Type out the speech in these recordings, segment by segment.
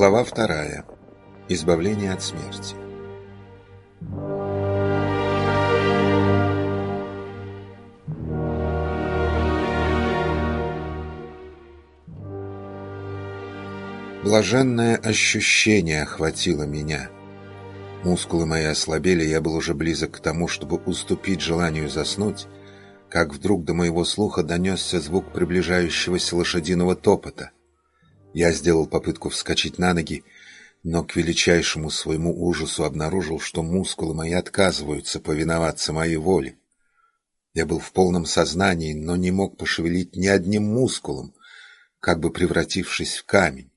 Глава вторая. Избавление от смерти. Блаженное ощущение охватило меня. Мускулы мои ослабели, я был уже близок к тому, чтобы уступить желанию заснуть, как вдруг до моего слуха донесся звук приближающегося лошадиного топота. Я сделал попытку вскочить на ноги, но к величайшему своему ужасу обнаружил, что мускулы мои отказываются повиноваться моей воле. Я был в полном сознании, но не мог пошевелить ни одним мускулом, как бы превратившись в камень.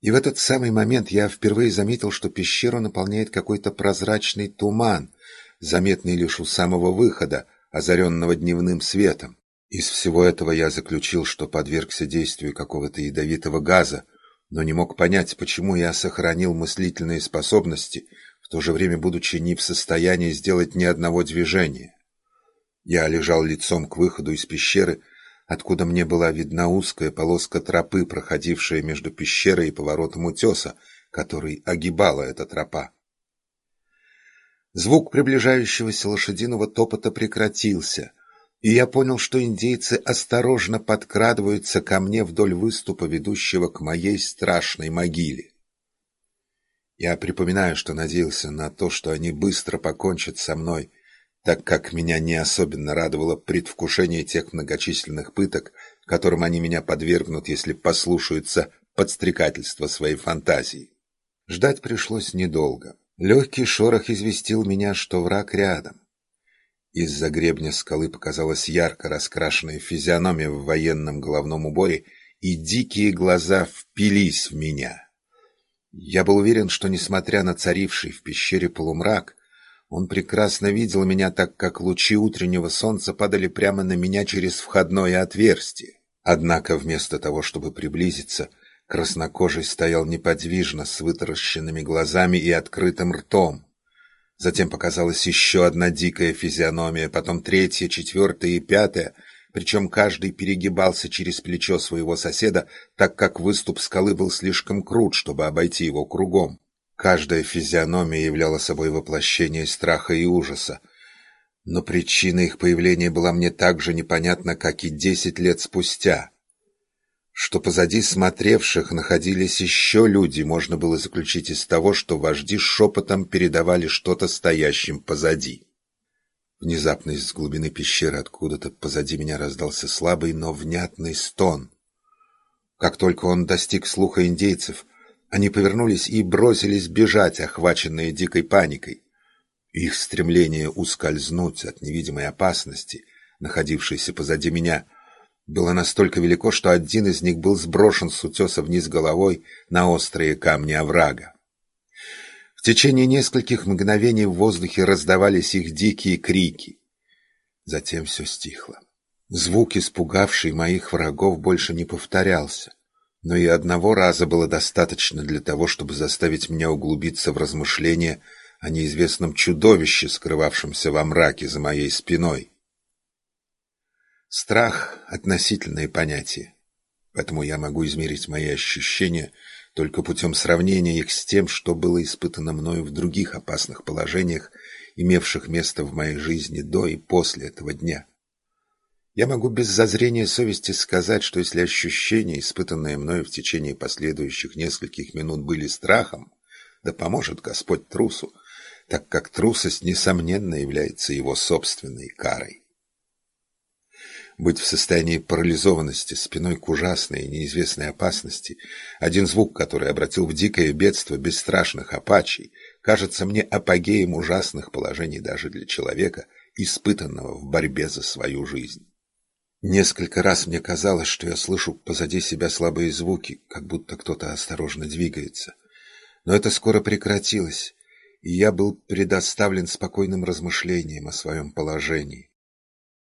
И в этот самый момент я впервые заметил, что пещеру наполняет какой-то прозрачный туман, заметный лишь у самого выхода, озаренного дневным светом. Из всего этого я заключил, что подвергся действию какого-то ядовитого газа, но не мог понять, почему я сохранил мыслительные способности, в то же время будучи не в состоянии сделать ни одного движения. Я лежал лицом к выходу из пещеры, откуда мне была видна узкая полоска тропы, проходившая между пещерой и поворотом утеса, который огибала эта тропа. Звук приближающегося лошадиного топота прекратился, и я понял, что индейцы осторожно подкрадываются ко мне вдоль выступа, ведущего к моей страшной могиле. Я припоминаю, что надеялся на то, что они быстро покончат со мной, так как меня не особенно радовало предвкушение тех многочисленных пыток, которым они меня подвергнут, если послушаются подстрекательства своей фантазии. Ждать пришлось недолго. Легкий шорох известил меня, что враг рядом. Из-за гребня скалы показалась ярко раскрашенная физиономия в военном головном уборе, и дикие глаза впились в меня. Я был уверен, что, несмотря на царивший в пещере полумрак, он прекрасно видел меня, так как лучи утреннего солнца падали прямо на меня через входное отверстие. Однако вместо того, чтобы приблизиться, Краснокожий стоял неподвижно, с вытаращенными глазами и открытым ртом. Затем показалась еще одна дикая физиономия, потом третья, четвертая и пятая, причем каждый перегибался через плечо своего соседа, так как выступ скалы был слишком крут, чтобы обойти его кругом. Каждая физиономия являла собой воплощение страха и ужаса. Но причина их появления была мне так же непонятна, как и десять лет спустя. Что позади смотревших находились еще люди, можно было заключить из того, что вожди шепотом передавали что-то стоящим позади. Внезапно из глубины пещеры откуда-то позади меня раздался слабый, но внятный стон. Как только он достиг слуха индейцев, они повернулись и бросились бежать, охваченные дикой паникой. Их стремление ускользнуть от невидимой опасности, находившейся позади меня, было настолько велико, что один из них был сброшен с утеса вниз головой на острые камни оврага. В течение нескольких мгновений в воздухе раздавались их дикие крики. Затем все стихло. Звук, испугавший моих врагов, больше не повторялся. Но и одного раза было достаточно для того, чтобы заставить меня углубиться в размышления о неизвестном чудовище, скрывавшемся во мраке за моей спиной. Страх — относительное понятие, поэтому я могу измерить мои ощущения только путем сравнения их с тем, что было испытано мною в других опасных положениях, имевших место в моей жизни до и после этого дня. Я могу без зазрения совести сказать, что если ощущения, испытанные мною в течение последующих нескольких минут, были страхом, да поможет Господь трусу, так как трусость, несомненно, является его собственной карой быть в состоянии парализованности, спиной к ужасной и неизвестной опасности, один звук, который обратил в дикое бедство бесстрашных апачей, кажется мне апогеем ужасных положений даже для человека, испытанного в борьбе за свою жизнь. Несколько раз мне казалось, что я слышу позади себя слабые звуки, как будто кто-то осторожно двигается. Но это скоро прекратилось, и я был предоставлен спокойным размышлениям о своем положении.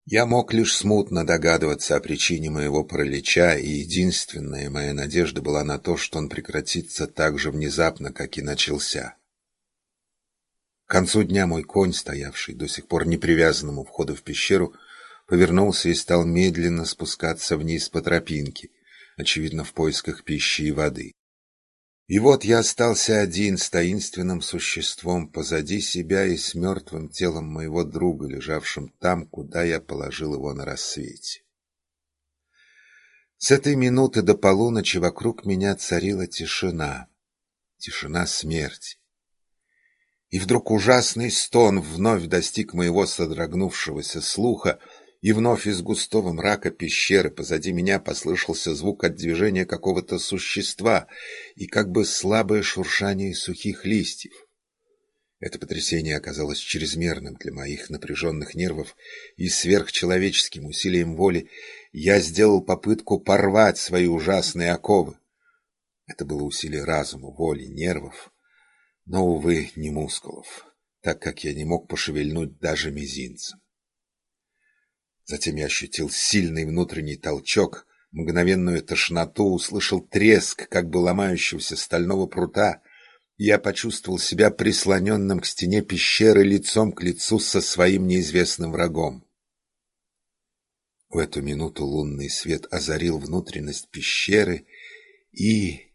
Я мог лишь смутно догадываться о причине моего паралича, и единственная моя надежда была на то, что он прекратится так же внезапно, как и начался. К концу дня мой конь, стоявший до сих пор непривязанному входу в пещеру, повернулся и стал медленно спускаться вниз по тропинке, очевидно, в поисках пищи и воды. И вот я остался один с таинственным существом позади себя и с мертвым телом моего друга, лежавшим там, куда я положил его на рассвете. С этой минуты до полуночи вокруг меня царила тишина, тишина смерти. И вдруг ужасный стон вновь достиг моего содрогнувшегося слуха, и вновь из густого мрака пещеры позади меня послышался звук от движения какого-то существа и как бы слабое шуршание сухих листьев. Это потрясение оказалось чрезмерным для моих напряженных нервов, и сверхчеловеческим усилием воли я сделал попытку порвать свои ужасные оковы. Это было усилие разума, воли, нервов, но, увы, не мускулов, так как я не мог пошевельнуть даже мизинцем. Затем я ощутил сильный внутренний толчок, мгновенную тошноту, услышал треск, как бы ломающегося стального прута. Я почувствовал себя прислоненным к стене пещеры лицом к лицу со своим неизвестным врагом. В эту минуту лунный свет озарил внутренность пещеры, и...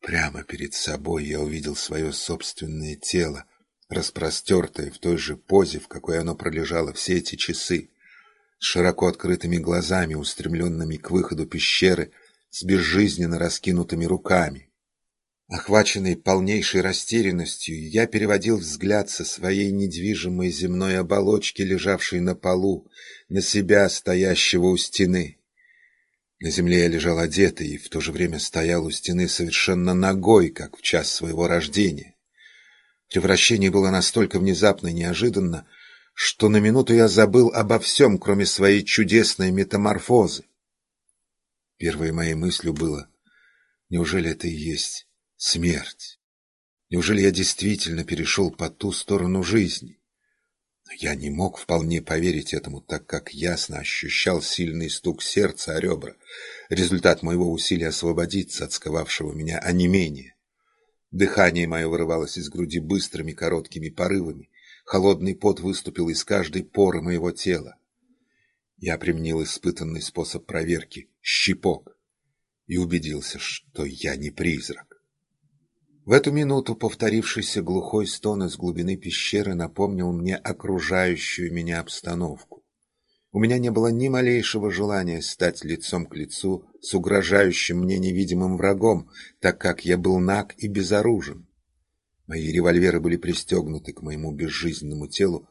Прямо перед собой я увидел свое собственное тело, распростертое в той же позе, в какой оно пролежало все эти часы, с широко открытыми глазами, устремленными к выходу пещеры, с безжизненно раскинутыми руками. Охваченный полнейшей растерянностью, я переводил взгляд со своей недвижимой земной оболочки, лежавшей на полу, на себя, стоящего у стены. На земле я лежал одетый и в то же время стоял у стены совершенно ногой, как в час своего рождения. Превращение было настолько внезапно и неожиданно, что на минуту я забыл обо всем, кроме своей чудесной метаморфозы. Первой моей мыслью было, неужели это и есть смерть? Неужели я действительно перешел по ту сторону жизни? я не мог вполне поверить этому, так как ясно ощущал сильный стук сердца о ребра, результат моего усилия освободиться от сковавшего меня онемения. Дыхание мое вырывалось из груди быстрыми короткими порывами. Холодный пот выступил из каждой поры моего тела. Я применил испытанный способ проверки — щипок, и убедился, что я не призрак. В эту минуту повторившийся глухой стон из глубины пещеры напомнил мне окружающую меня обстановку. У меня не было ни малейшего желания стать лицом к лицу с угрожающим мне невидимым врагом, так как я был наг и безоружен. Мои револьверы были пристегнуты к моему безжизненному телу,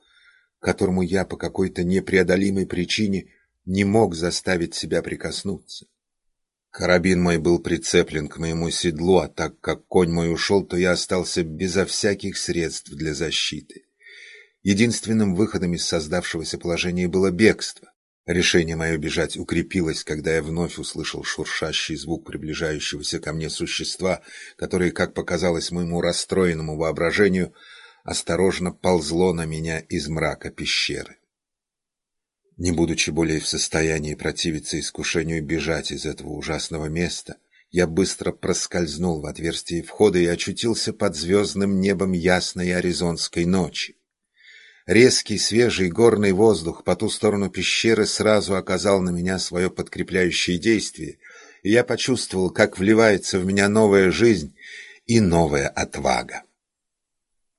которому я по какой-то непреодолимой причине не мог заставить себя прикоснуться. Карабин мой был прицеплен к моему седлу, а так как конь мой ушел, то я остался безо всяких средств для защиты. Единственным выходом из создавшегося положения было бегство. Решение мое бежать укрепилось, когда я вновь услышал шуршащий звук приближающегося ко мне существа, которое, как показалось моему расстроенному воображению, осторожно ползло на меня из мрака пещеры. Не будучи более в состоянии противиться искушению бежать из этого ужасного места, я быстро проскользнул в отверстие входа и очутился под звездным небом ясной аризонской ночи. Резкий, свежий горный воздух по ту сторону пещеры сразу оказал на меня свое подкрепляющее действие, и я почувствовал, как вливается в меня новая жизнь и новая отвага.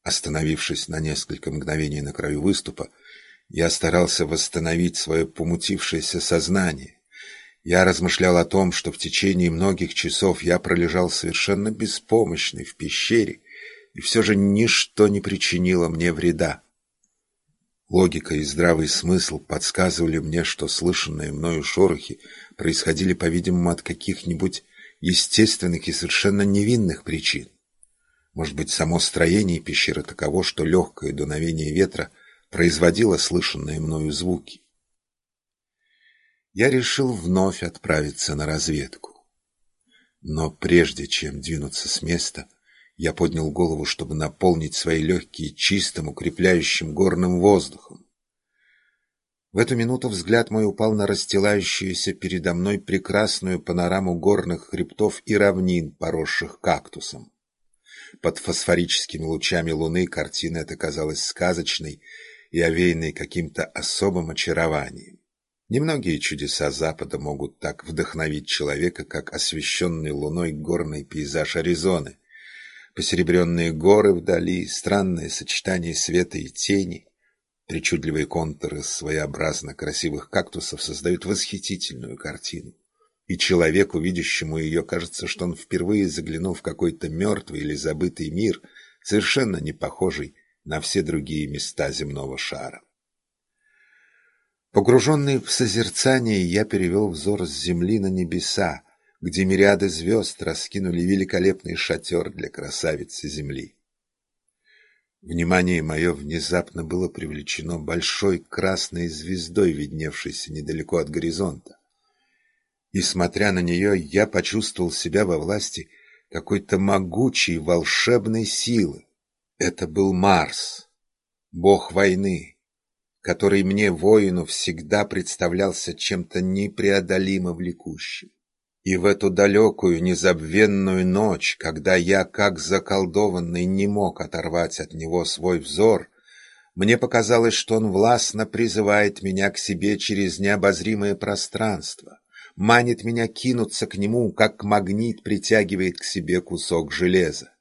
Остановившись на несколько мгновений на краю выступа, я старался восстановить свое помутившееся сознание. Я размышлял о том, что в течение многих часов я пролежал совершенно беспомощный в пещере, и все же ничто не причинило мне вреда. Логика и здравый смысл подсказывали мне, что слышанные мною шорохи происходили, по-видимому, от каких-нибудь естественных и совершенно невинных причин. Может быть, само строение пещеры таково, что легкое дуновение ветра производило слышанные мною звуки. Я решил вновь отправиться на разведку. Но прежде чем двинуться с места, я поднял голову, чтобы наполнить свои легкие чистым, укрепляющим горным воздухом. В эту минуту взгляд мой упал на расстилающуюся передо мной прекрасную панораму горных хребтов и равнин, поросших кактусом. Под фосфорическими лучами луны картина эта казалась сказочной и овеянной каким-то особым очарованием. Немногие чудеса Запада могут так вдохновить человека, как освещенный луной горный пейзаж Аризоны. Посеребренные горы вдали, странное сочетание света и тени, причудливые контуры своеобразно красивых кактусов создают восхитительную картину. И человеку, видящему ее, кажется, что он впервые заглянул в какой-то мертвый или забытый мир, совершенно не похожий на все другие места земного шара. Погруженный в созерцание, я перевел взор с земли на небеса, где мириады звезд раскинули великолепный шатер для красавицы земли. Внимание мое внезапно было привлечено большой красной звездой, видневшейся недалеко от горизонта. И, смотря на нее, я почувствовал себя во власти какой-то могучей волшебной силы. Это был Марс, бог войны, который мне, воину, всегда представлялся чем-то непреодолимо влекущим. И в эту далекую, незабвенную ночь, когда я, как заколдованный, не мог оторвать от него свой взор, мне показалось, что он властно призывает меня к себе через необозримое пространство, манит меня кинуться к нему, как магнит притягивает к себе кусок железа.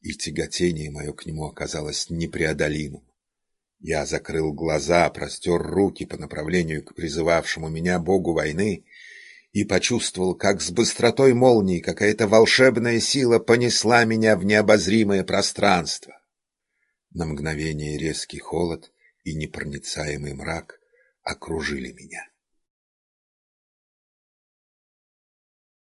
И тяготение мое к нему оказалось непреодолимым. Я закрыл глаза, простер руки по направлению к призывавшему меня богу войны и почувствовал, как с быстротой молнии какая-то волшебная сила понесла меня в необозримое пространство. На мгновение резкий холод и непроницаемый мрак окружили меня.